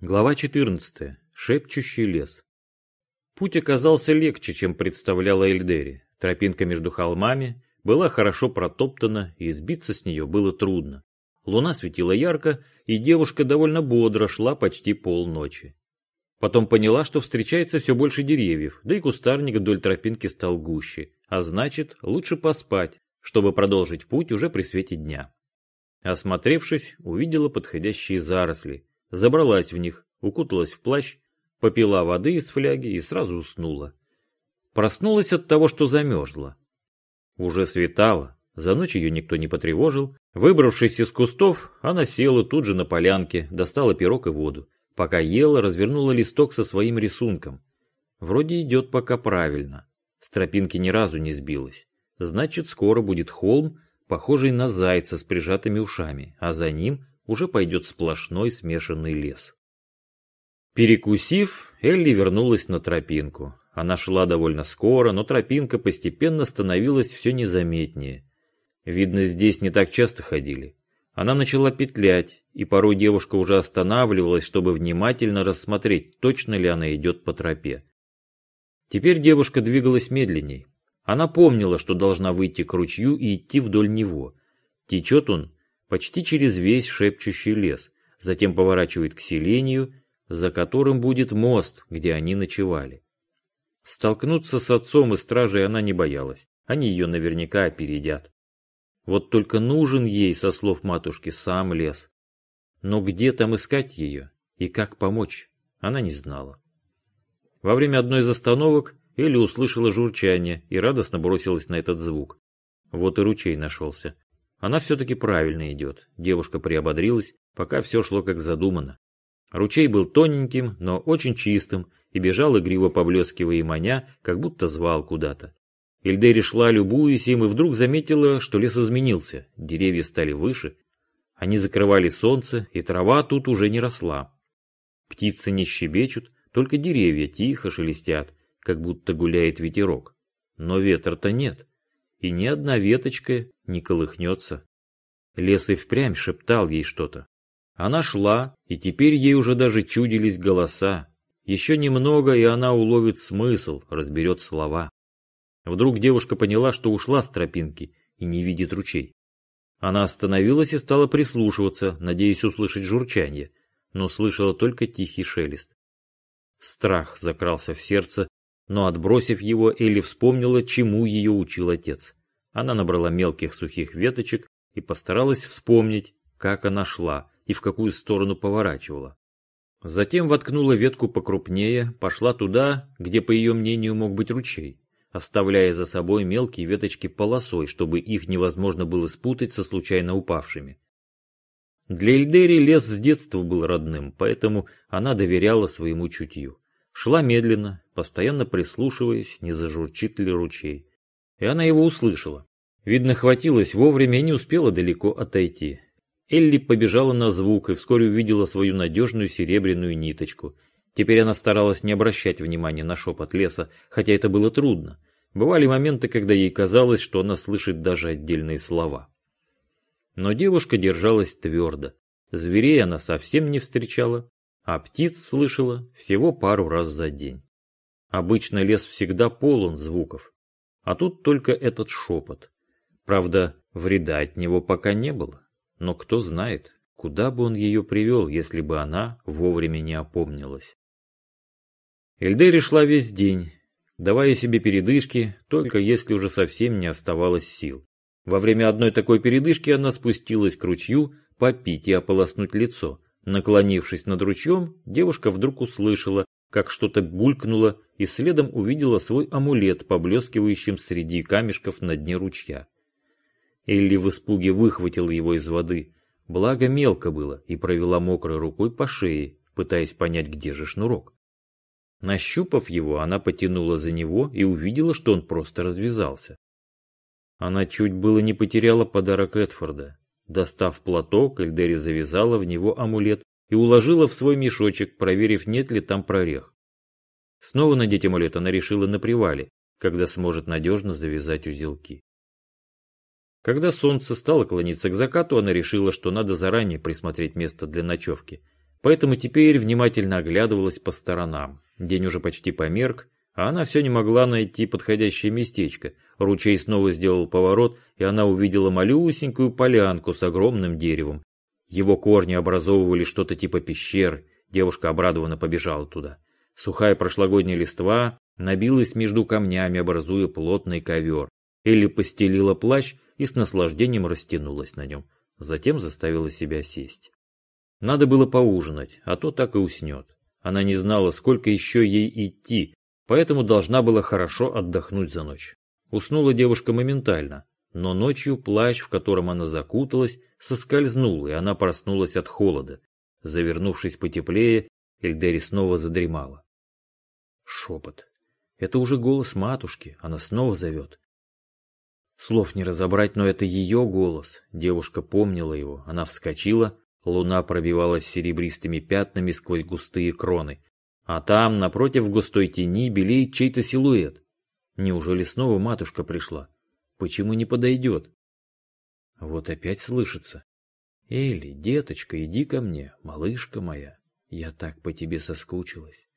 Глава 14. Шепчущий лес. Путь оказался легче, чем представляла Эльдери. Тропинка между холмами была хорошо протоптана, и сбиться с нее было трудно. Луна светила ярко, и девушка довольно бодро шла почти полночи. Потом поняла, что встречается все больше деревьев, да и кустарник вдоль тропинки стал гуще, а значит, лучше поспать, чтобы продолжить путь уже при свете дня. Осмотревшись, увидела подходящие заросли, забралась в них, укуталась в плащ, попила воды из фляги и сразу уснула. Проснулась от того, что замерзла. Уже светало, за ночь ее никто не потревожил. Выбравшись из кустов, она села тут же на полянке, достала пирог и воду. Пока ела, развернула листок со своим рисунком. Вроде идет пока правильно. С тропинки ни разу не сбилась. Значит, скоро будет холм, похожий на зайца с прижатыми ушами, а за ним уже пойдет сплошной смешанный лес. Перекусив, Элли вернулась на тропинку. Она шла довольно скоро, но тропинка постепенно становилась все незаметнее. Видно, здесь не так часто ходили. Она начала петлять, и порой девушка уже останавливалась, чтобы внимательно рассмотреть, точно ли она идет по тропе. Теперь девушка двигалась медленней. Она помнила, что должна выйти к ручью и идти вдоль него. Течет он почти через весь шепчущий лес, затем поворачивает к селению, за которым будет мост, где они ночевали. Столкнуться с отцом и стражей она не боялась, они ее наверняка опередят. Вот только нужен ей, со слов матушки, сам лес. Но где там искать ее и как помочь, она не знала. Во время одной из остановок Элли услышала журчание и радостно бросилась на этот звук. Вот и ручей нашелся. Она все-таки правильно идет. Девушка приободрилась, пока все шло как задумано. Ручей был тоненьким, но очень чистым, и бежал игриво поблескивая и маня, как будто звал куда-то. Эльдери шла, любуясь им, и вдруг заметила, что лес изменился, деревья стали выше. Они закрывали солнце, и трава тут уже не росла. Птицы не щебечут, только деревья тихо шелестят, как будто гуляет ветерок. Но ветра-то нет и ни одна веточка не колыхнется. Лес и впрямь шептал ей что-то. Она шла, и теперь ей уже даже чудились голоса. Еще немного, и она уловит смысл, разберет слова. Вдруг девушка поняла, что ушла с тропинки и не видит ручей. Она остановилась и стала прислушиваться, надеясь услышать журчание, но слышала только тихий шелест. Страх закрался в сердце, но отбросив его, Элли вспомнила, чему ее учил отец. Она набрала мелких сухих веточек и постаралась вспомнить, как она шла и в какую сторону поворачивала. Затем воткнула ветку покрупнее, пошла туда, где, по ее мнению, мог быть ручей, оставляя за собой мелкие веточки полосой, чтобы их невозможно было спутать со случайно упавшими. Для Эльдери лес с детства был родным, поэтому она доверяла своему чутью. Шла медленно, постоянно прислушиваясь, не зажурчит ли ручей. И она его услышала. Видно, хватилось вовремя и не успела далеко отойти. Элли побежала на звук и вскоре увидела свою надежную серебряную ниточку. Теперь она старалась не обращать внимания на шепот леса, хотя это было трудно. Бывали моменты, когда ей казалось, что она слышит даже отдельные слова. Но девушка держалась твердо. Зверей она совсем не встречала, а птиц слышала всего пару раз за день. Обычно лес всегда полон звуков, а тут только этот шепот. Правда, вреда от него пока не было, но кто знает, куда бы он ее привел, если бы она вовремя не опомнилась. Эльдери шла весь день, давая себе передышки, только если уже совсем не оставалось сил. Во время одной такой передышки она спустилась к ручью попить и ополоснуть лицо, Наклонившись над ручьем, девушка вдруг услышала, как что-то булькнуло, и следом увидела свой амулет, поблескивающим среди камешков на дне ручья. Элли в испуге выхватила его из воды, благо мелко было, и провела мокрой рукой по шее, пытаясь понять, где же шнурок. Нащупав его, она потянула за него и увидела, что он просто развязался. Она чуть было не потеряла подарок Эдфорда. Достав платок, Эльдери завязала в него амулет и уложила в свой мешочек, проверив, нет ли там прорех. Снова надеть амулет она решила на привале, когда сможет надежно завязать узелки. Когда солнце стало клониться к закату, она решила, что надо заранее присмотреть место для ночевки. поэтому теперь внимательно оглядывалась по сторонам. День уже почти померк, а она все не могла найти подходящее местечко. Ручей снова сделал поворот, и она увидела малюсенькую полянку с огромным деревом. Его корни образовывали что-то типа пещеры. Девушка обрадованно побежала туда. Сухая прошлогодняя листва набилась между камнями, образуя плотный ковер. Элли постелила плащ и с наслаждением растянулась на нем. Затем заставила себя сесть. Надо было поужинать, а то так и уснет. Она не знала, сколько еще ей идти, поэтому должна была хорошо отдохнуть за ночь. Уснула девушка моментально, но ночью плащ, в котором она закуталась, соскользнул, и она проснулась от холода. Завернувшись потеплее, Эльдери снова задремала. Шепот. Это уже голос матушки, она снова зовет. Слов не разобрать, но это ее голос. Девушка помнила его. Она вскочила, луна пробивалась серебристыми пятнами сквозь густые кроны. А там, напротив густой тени, белеет чей-то силуэт. Неужели снова матушка пришла? Почему не подойдет? Вот опять слышится. Элли, деточка, иди ко мне, малышка моя. Я так по тебе соскучилась.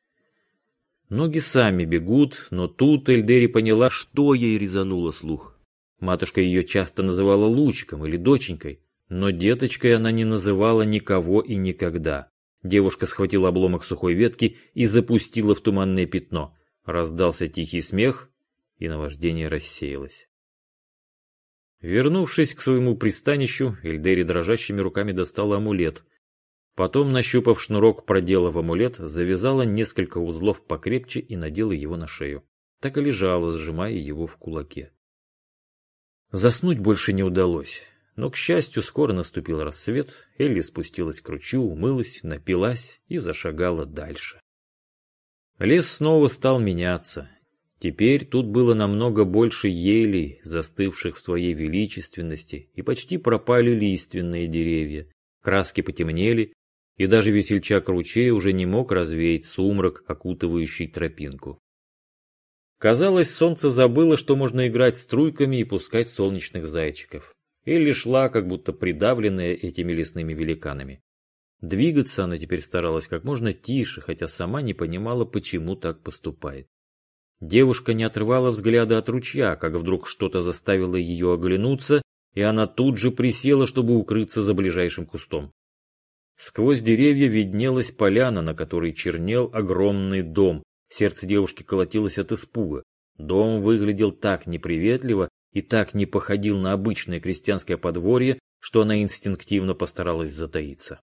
Ноги сами бегут, но тут Эльдери поняла, что ей резануло слух. Матушка ее часто называла лучиком или доченькой, но деточкой она не называла никого и никогда. Девушка схватила обломок сухой ветки и запустила в туманное пятно. Раздался тихий смех, и наваждение рассеялось. Вернувшись к своему пристанищу, Эльдери дрожащими руками достала амулет. Потом, нащупав шнурок, продела в амулет, завязала несколько узлов покрепче и надела его на шею. Так и лежала, сжимая его в кулаке. Заснуть больше не удалось. Но, к счастью, скоро наступил рассвет, Элли спустилась к ручью, умылась, напилась и зашагала дальше. Лес снова стал меняться. Теперь тут было намного больше елей, застывших в своей величественности, и почти пропали лиственные деревья. Краски потемнели, и даже весельчак ручей уже не мог развеять сумрак, окутывающий тропинку. Казалось, солнце забыло, что можно играть струйками и пускать солнечных зайчиков. Элли шла, как будто придавленная этими лесными великанами. Двигаться она теперь старалась как можно тише, хотя сама не понимала, почему так поступает. Девушка не отрывала взгляда от ручья, как вдруг что-то заставило ее оглянуться, и она тут же присела, чтобы укрыться за ближайшим кустом. Сквозь деревья виднелась поляна, на которой чернел огромный дом. Сердце девушки колотилось от испуга. Дом выглядел так неприветливо, и так не походил на обычное крестьянское подворье, что она инстинктивно постаралась затаиться.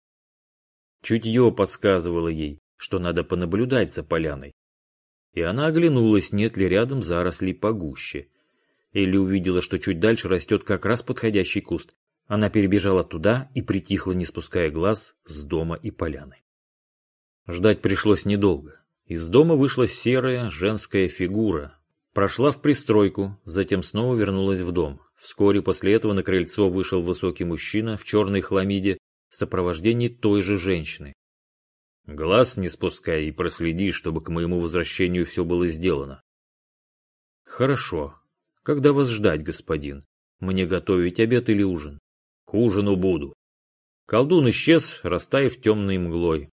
Чутье подсказывало ей, что надо понаблюдать за поляной. И она оглянулась, нет ли рядом зарослей погуще. Элли увидела, что чуть дальше растет как раз подходящий куст. Она перебежала туда и притихла, не спуская глаз с дома и поляны. Ждать пришлось недолго. Из дома вышла серая женская фигура, Прошла в пристройку, затем снова вернулась в дом. Вскоре после этого на крыльцо вышел высокий мужчина в черной хламиде в сопровождении той же женщины. Глаз не спускай и проследи, чтобы к моему возвращению все было сделано. Хорошо. Когда вас ждать, господин? Мне готовить обед или ужин? К ужину буду. Колдун исчез, растаяв темной мглой.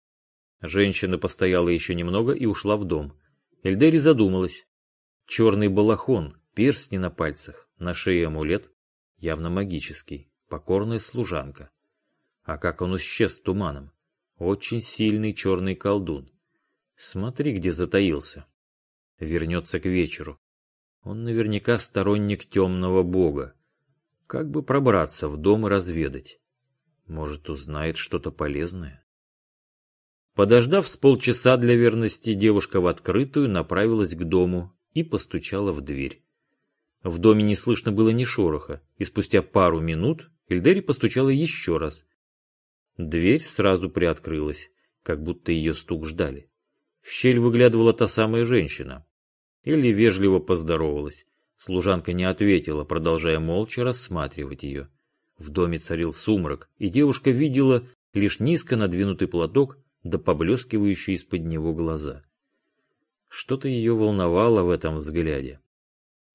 Женщина постояла еще немного и ушла в дом. Эльдери задумалась. Черный балахон, перстни на пальцах, на шее амулет, явно магический, покорная служанка. А как он исчез туманом? Очень сильный черный колдун. Смотри, где затаился. Вернется к вечеру. Он наверняка сторонник темного бога. Как бы пробраться в дом и разведать? Может, узнает что-то полезное? Подождав с полчаса для верности, девушка в открытую направилась к дому, и постучала в дверь. В доме не слышно было ни шороха, и спустя пару минут Эльдери постучала еще раз. Дверь сразу приоткрылась, как будто ее стук ждали. В щель выглядывала та самая женщина. Элли вежливо поздоровалась. Служанка не ответила, продолжая молча рассматривать ее. В доме царил сумрак, и девушка видела лишь низко надвинутый платок да поблескивающие из-под него глаза. Что-то ее волновало в этом взгляде.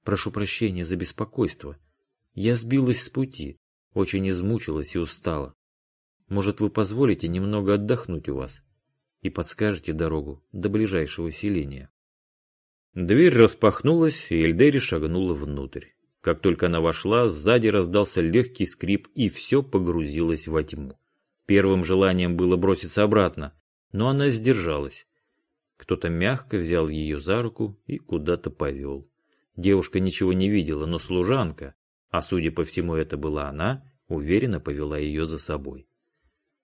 Прошу прощения за беспокойство. Я сбилась с пути, очень измучилась и устала. Может, вы позволите немного отдохнуть у вас? и подскажете дорогу до ближайшего селения. Дверь распахнулась, и Эльдери шагнула внутрь. Как только она вошла, сзади раздался легкий скрип, и все погрузилось во тьму. Первым желанием было броситься обратно, но она сдержалась. Кто-то мягко взял ее за руку и куда-то повел. Девушка ничего не видела, но служанка, а судя по всему это была она, уверенно повела ее за собой.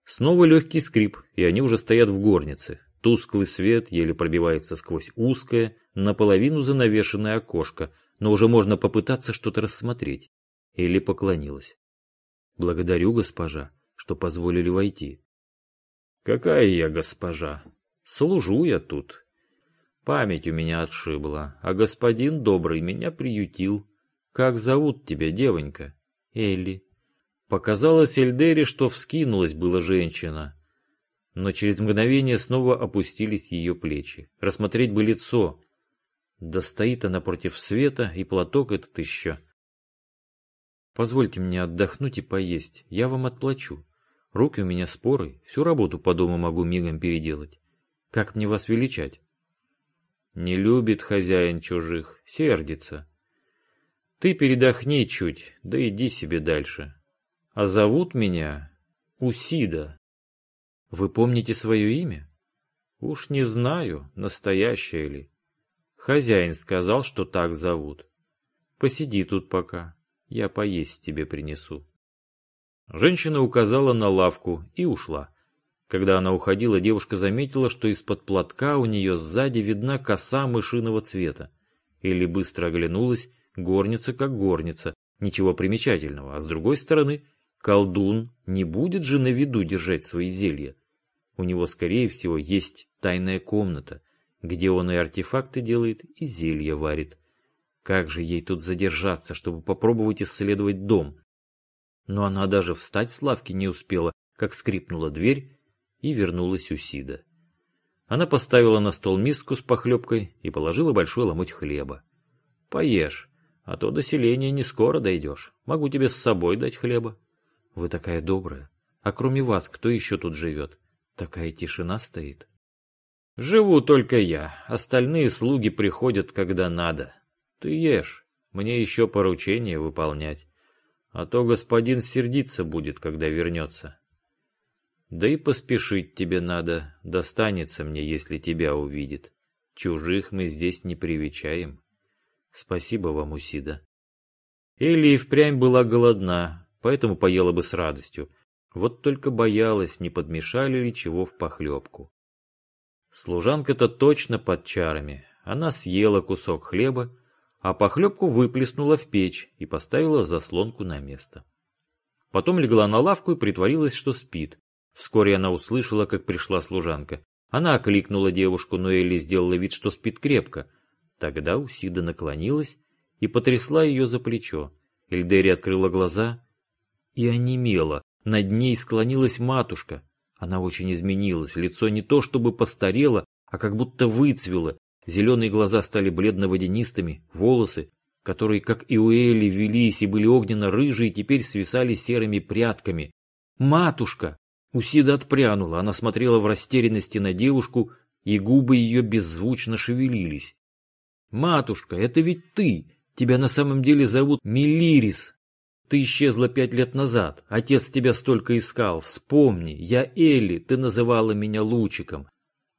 Снова легкий скрип, и они уже стоят в горнице. Тусклый свет еле пробивается сквозь узкое, наполовину занавешенное окошко, но уже можно попытаться что-то рассмотреть. Или поклонилась. «Благодарю, госпожа, что позволили войти». «Какая я госпожа? Служу я тут. Память у меня отшибла, а господин добрый меня приютил. Как зовут тебя, девонька?» «Элли». Показалось Эльдере, что вскинулась была женщина, но через мгновение снова опустились ее плечи. Рассмотреть бы лицо. Да стоит она против света, и платок этот еще. Позвольте мне отдохнуть и поесть, я вам отплачу. Руки у меня споры, всю работу по дому могу мигом переделать. Как мне вас величать? Не любит хозяин чужих, сердится. Ты передохни чуть, да иди себе дальше. А зовут меня Усида. Вы помните свое имя? Уж не знаю, настоящее ли. Хозяин сказал, что так зовут. Посиди тут пока, я поесть тебе принесу. Женщина указала на лавку и ушла. Когда она уходила, девушка заметила, что из-под платка у нее сзади видна коса мышиного цвета. Или быстро оглянулась, горница как горница, ничего примечательного, а с другой стороны Колдун не будет же на виду держать свои зелья. У него, скорее всего, есть тайная комната, где он и артефакты делает, и зелья варит. Как же ей тут задержаться, чтобы попробовать исследовать дом? Но она даже встать с лавки не успела, как скрипнула дверь, и вернулась у Сида. Она поставила на стол миску с похлебкой и положила большой ломоть хлеба. «Поешь, а то до селения не скоро дойдешь. Могу тебе с собой дать хлеба». Вы такая добрая. А кроме вас, кто еще тут живет? Такая тишина стоит. Живу только я. Остальные слуги приходят, когда надо. Ты ешь. Мне еще поручение выполнять. А то господин сердиться будет, когда вернется. Да и поспешить тебе надо. Достанется мне, если тебя увидит. Чужих мы здесь не привечаем. Спасибо вам, Усида. Элли и впрямь была голодна, поэтому поела бы с радостью. Вот только боялась, не подмешали ли чего в похлебку. Служанка-то точно под чарами. Она съела кусок хлеба, а похлебку выплеснула в печь и поставила заслонку на место. Потом легла на лавку и притворилась, что спит. Вскоре она услышала, как пришла служанка. Она окликнула девушку, но Элли сделала вид, что спит крепко. Тогда Усида наклонилась и потрясла ее за плечо. Эльдери открыла глаза и онемела. Над ней склонилась матушка. Она очень изменилась, лицо не то чтобы постарело, а как будто выцвело. Зеленые глаза стали бледно-водянистыми, волосы, которые, как и у Эли, велись и были огненно-рыжие, теперь свисали серыми прядками. «Матушка!» Усида отпрянула, она смотрела в растерянности на девушку, и губы ее беззвучно шевелились. «Матушка, это ведь ты! Тебя на самом деле зовут Мелирис!» Ты исчезла пять лет назад. Отец тебя столько искал. Вспомни, я Элли, ты называла меня Лучиком.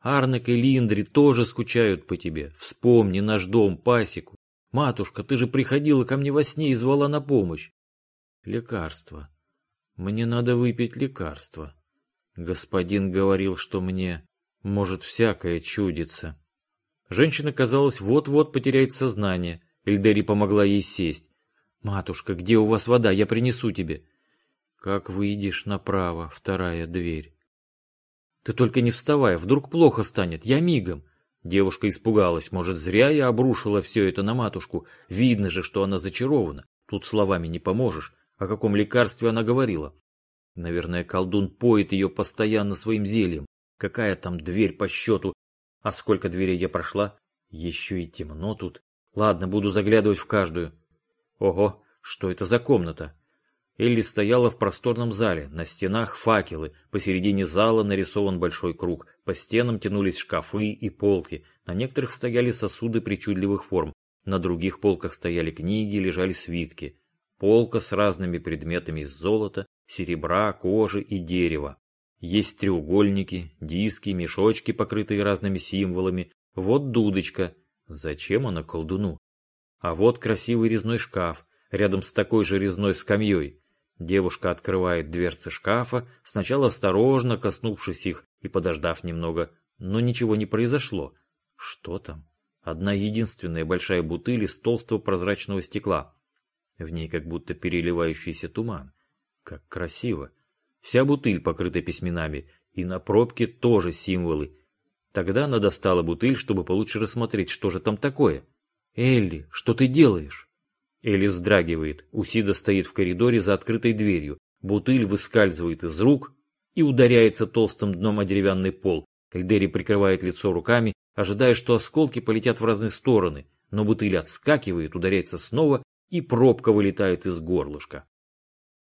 Арнек и Линдри тоже скучают по тебе. Вспомни наш дом, пасеку. Матушка, ты же приходила ко мне во сне и звала на помощь. Лекарство. Мне надо выпить лекарство. Господин говорил, что мне может всякое чудиться. Женщина, казалось, вот-вот потеряет сознание. Эльдери помогла ей сесть. «Матушка, где у вас вода? Я принесу тебе». «Как выйдешь направо, вторая дверь». «Ты только не вставай, вдруг плохо станет, я мигом». Девушка испугалась, может, зря я обрушила все это на матушку. Видно же, что она зачарована. Тут словами не поможешь. О каком лекарстве она говорила? Наверное, колдун поет ее постоянно своим зельем. Какая там дверь по счету? А сколько дверей я прошла? Еще и темно тут. Ладно, буду заглядывать в каждую. Ого, что это за комната? Элли стояла в просторном зале, на стенах факелы, посередине зала нарисован большой круг, по стенам тянулись шкафы и полки, на некоторых стояли сосуды причудливых форм, на других полках стояли книги, лежали свитки. Полка с разными предметами из золота, серебра, кожи и дерева. Есть треугольники, диски, мешочки, покрытые разными символами. Вот дудочка. Зачем она колдуну? А вот красивый резной шкаф, рядом с такой же резной скамьей. Девушка открывает дверцы шкафа, сначала осторожно коснувшись их и подождав немного, но ничего не произошло. Что там? Одна единственная большая бутыль из толстого прозрачного стекла. В ней как будто переливающийся туман. Как красиво. Вся бутыль покрыта письменами, и на пробке тоже символы. Тогда она достала бутыль, чтобы получше рассмотреть, что же там такое. «Элли, что ты делаешь?» Элли вздрагивает. Усида стоит в коридоре за открытой дверью. Бутыль выскальзывает из рук и ударяется толстым дном о деревянный пол. Эльдери прикрывает лицо руками, ожидая, что осколки полетят в разные стороны, но бутыль отскакивает, ударяется снова, и пробка вылетает из горлышка.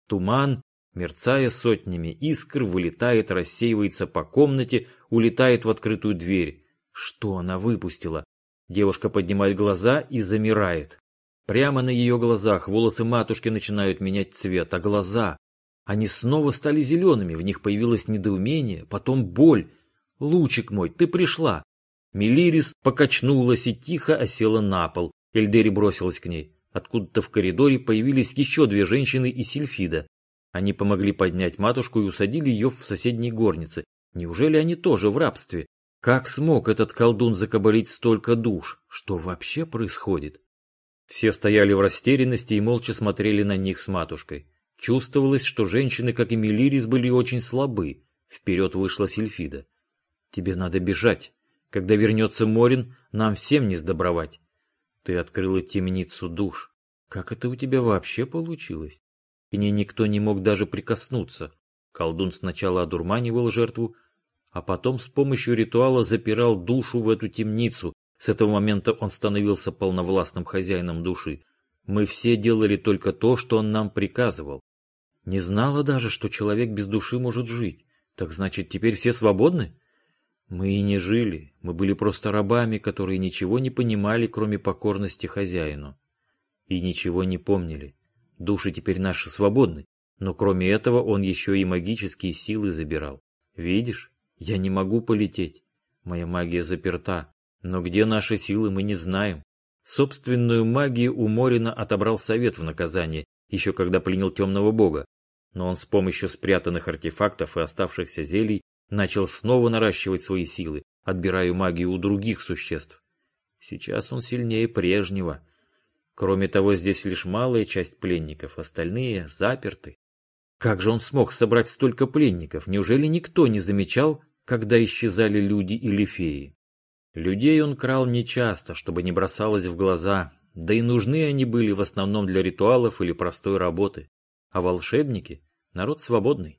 Туман, мерцая сотнями искр, вылетает, рассеивается по комнате, улетает в открытую дверь. Что она выпустила? Девушка поднимает глаза и замирает. Прямо на ее глазах волосы матушки начинают менять цвет, а глаза... Они снова стали зелеными, в них появилось недоумение, потом боль. «Лучик мой, ты пришла!» Мелирис покачнулась и тихо осела на пол. Эльдери бросилась к ней. Откуда-то в коридоре появились еще две женщины и Сильфида. Они помогли поднять матушку и усадили ее в соседней горнице. Неужели они тоже в рабстве? Как смог этот колдун закабалить столько душ? Что вообще происходит? Все стояли в растерянности и молча смотрели на них с матушкой. Чувствовалось, что женщины, как и Мелирис, были очень слабы. Вперед вышла Сильфида. «Тебе надо бежать. Когда вернется Морин, нам всем не сдобровать. Ты открыла темницу душ. Как это у тебя вообще получилось? К ней никто не мог даже прикоснуться. Колдун сначала одурманивал жертву, а потом с помощью ритуала запирал душу в эту темницу. С этого момента он становился полновластным хозяином души. Мы все делали только то, что он нам приказывал. Не знала даже, что человек без души может жить. Так значит, теперь все свободны? Мы и не жили, мы были просто рабами, которые ничего не понимали, кроме покорности хозяину. И ничего не помнили. Души теперь наши свободны, но кроме этого он еще и магические силы забирал. Видишь, я не могу полететь. Моя магия заперта. Но где наши силы, мы не знаем. Собственную магию у Морина отобрал совет в наказание, еще когда пленил темного бога. Но он с помощью спрятанных артефактов и оставшихся зелий начал снова наращивать свои силы, отбирая магию у других существ. Сейчас он сильнее прежнего. Кроме того, здесь лишь малая часть пленников, остальные заперты. Как же он смог собрать столько пленников? Неужели никто не замечал, когда исчезали люди или феи. Людей он крал нечасто, чтобы не бросалось в глаза, да и нужны они были в основном для ритуалов или простой работы. А волшебники — народ свободный.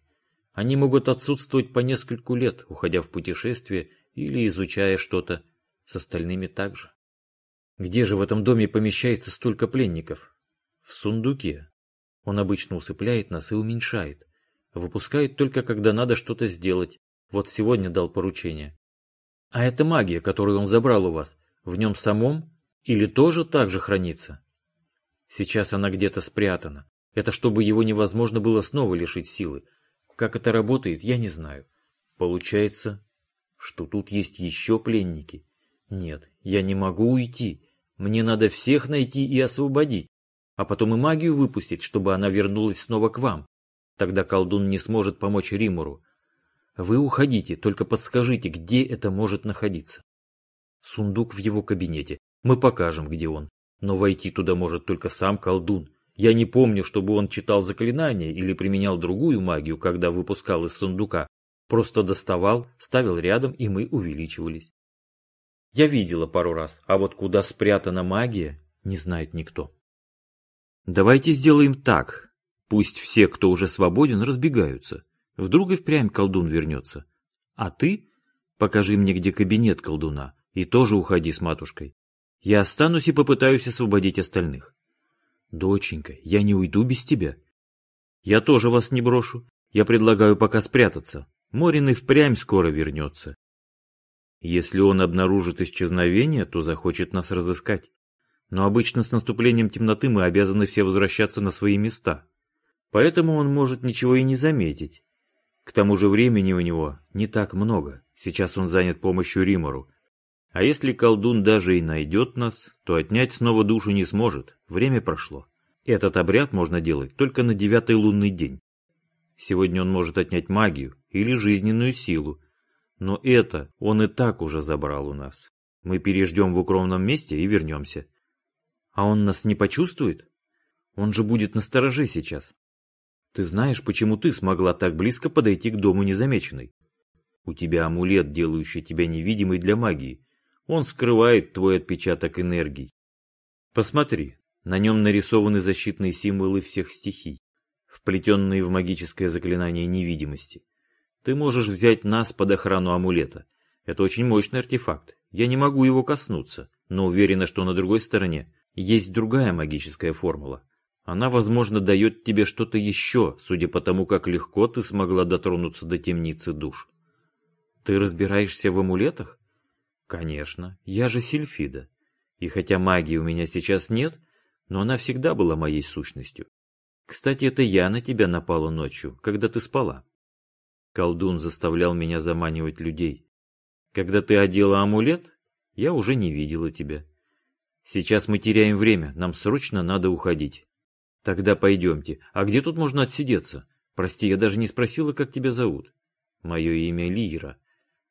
Они могут отсутствовать по нескольку лет, уходя в путешествие или изучая что-то с остальными также. Где же в этом доме помещается столько пленников? В сундуке. Он обычно усыпляет нас и уменьшает. Выпускает только, когда надо что-то сделать, вот сегодня дал поручение. А эта магия, которую он забрал у вас, в нем самом или тоже так же хранится? Сейчас она где-то спрятана. Это чтобы его невозможно было снова лишить силы. Как это работает, я не знаю. Получается, что тут есть еще пленники. Нет, я не могу уйти. Мне надо всех найти и освободить. А потом и магию выпустить, чтобы она вернулась снова к вам. Тогда колдун не сможет помочь Римуру. Вы уходите, только подскажите, где это может находиться. Сундук в его кабинете. Мы покажем, где он. Но войти туда может только сам колдун. Я не помню, чтобы он читал заклинания или применял другую магию, когда выпускал из сундука. Просто доставал, ставил рядом, и мы увеличивались. Я видела пару раз, а вот куда спрятана магия, не знает никто. Давайте сделаем так. Пусть все, кто уже свободен, разбегаются. Вдруг и впрямь колдун вернется. А ты покажи мне, где кабинет колдуна, и тоже уходи с матушкой. Я останусь и попытаюсь освободить остальных. Доченька, я не уйду без тебя. Я тоже вас не брошу. Я предлагаю пока спрятаться. Морин и впрямь скоро вернется. Если он обнаружит исчезновение, то захочет нас разыскать. Но обычно с наступлением темноты мы обязаны все возвращаться на свои места. Поэтому он может ничего и не заметить. К тому же времени у него не так много. Сейчас он занят помощью Римору. А если колдун даже и найдет нас, то отнять снова душу не сможет. Время прошло. Этот обряд можно делать только на девятый лунный день. Сегодня он может отнять магию или жизненную силу. Но это он и так уже забрал у нас. Мы переждем в укромном месте и вернемся. А он нас не почувствует? Он же будет настороже сейчас. Ты знаешь, почему ты смогла так близко подойти к дому незамеченной? У тебя амулет, делающий тебя невидимой для магии. Он скрывает твой отпечаток энергий. Посмотри, на нем нарисованы защитные символы всех стихий, вплетенные в магическое заклинание невидимости. Ты можешь взять нас под охрану амулета. Это очень мощный артефакт. Я не могу его коснуться, но уверена, что на другой стороне есть другая магическая формула. Она, возможно, дает тебе что-то еще, судя по тому, как легко ты смогла дотронуться до темницы душ. Ты разбираешься в амулетах? Конечно, я же Сильфида. И хотя магии у меня сейчас нет, но она всегда была моей сущностью. Кстати, это я на тебя напала ночью, когда ты спала. Колдун заставлял меня заманивать людей. Когда ты одела амулет, я уже не видела тебя. Сейчас мы теряем время, нам срочно надо уходить. Тогда пойдемте. А где тут можно отсидеться? Прости, я даже не спросила, как тебя зовут. Мое имя Лира.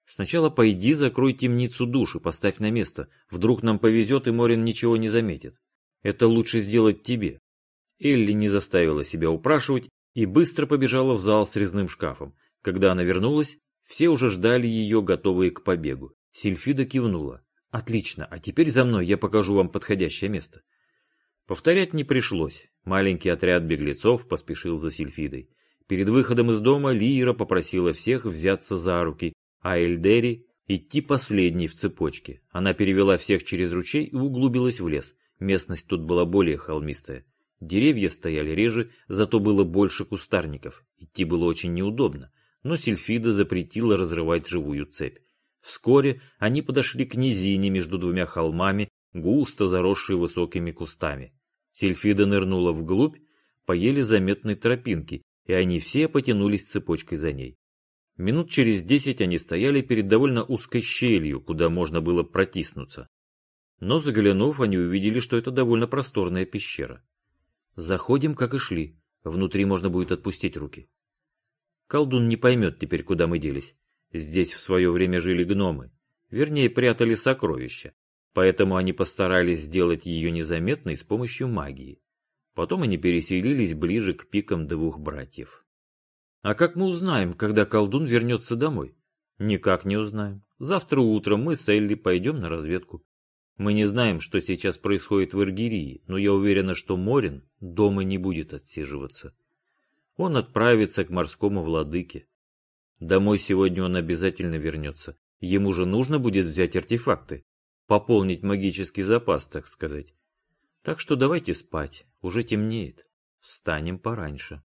Сначала пойди закрой темницу души, поставь на место. Вдруг нам повезет, и Морин ничего не заметит. Это лучше сделать тебе. Элли не заставила себя упрашивать и быстро побежала в зал с резным шкафом. Когда она вернулась, все уже ждали ее, готовые к побегу. Сильфида кивнула. «Отлично, а теперь за мной, я покажу вам подходящее место». Повторять не пришлось. Маленький отряд беглецов поспешил за Сильфидой. Перед выходом из дома Лира попросила всех взяться за руки, а Эльдери идти последней в цепочке. Она перевела всех через ручей и углубилась в лес. Местность тут была более холмистая. Деревья стояли реже, зато было больше кустарников. Идти было очень неудобно, но Сильфида запретила разрывать живую цепь. Вскоре они подошли к низине между двумя холмами, густо заросшей высокими кустами. Сильфида нырнула вглубь по еле заметной тропинке, и они все потянулись цепочкой за ней. Минут через десять они стояли перед довольно узкой щелью, куда можно было протиснуться. Но заглянув, они увидели, что это довольно просторная пещера. Заходим, как и шли. Внутри можно будет отпустить руки. Колдун не поймет теперь, куда мы делись. Здесь в свое время жили гномы. Вернее, прятали сокровища. Поэтому они постарались сделать ее незаметной с помощью магии. Потом они переселились ближе к пикам двух братьев. А как мы узнаем, когда колдун вернется домой? Никак не узнаем. Завтра утром мы с Элли пойдем на разведку. Мы не знаем, что сейчас происходит в Иргирии, но я уверена, что Морин дома не будет отсиживаться. Он отправится к морскому владыке. Домой сегодня он обязательно вернется. Ему же нужно будет взять артефакты. Пополнить магический запас, так сказать. Так что давайте спать, уже темнеет. Встанем пораньше.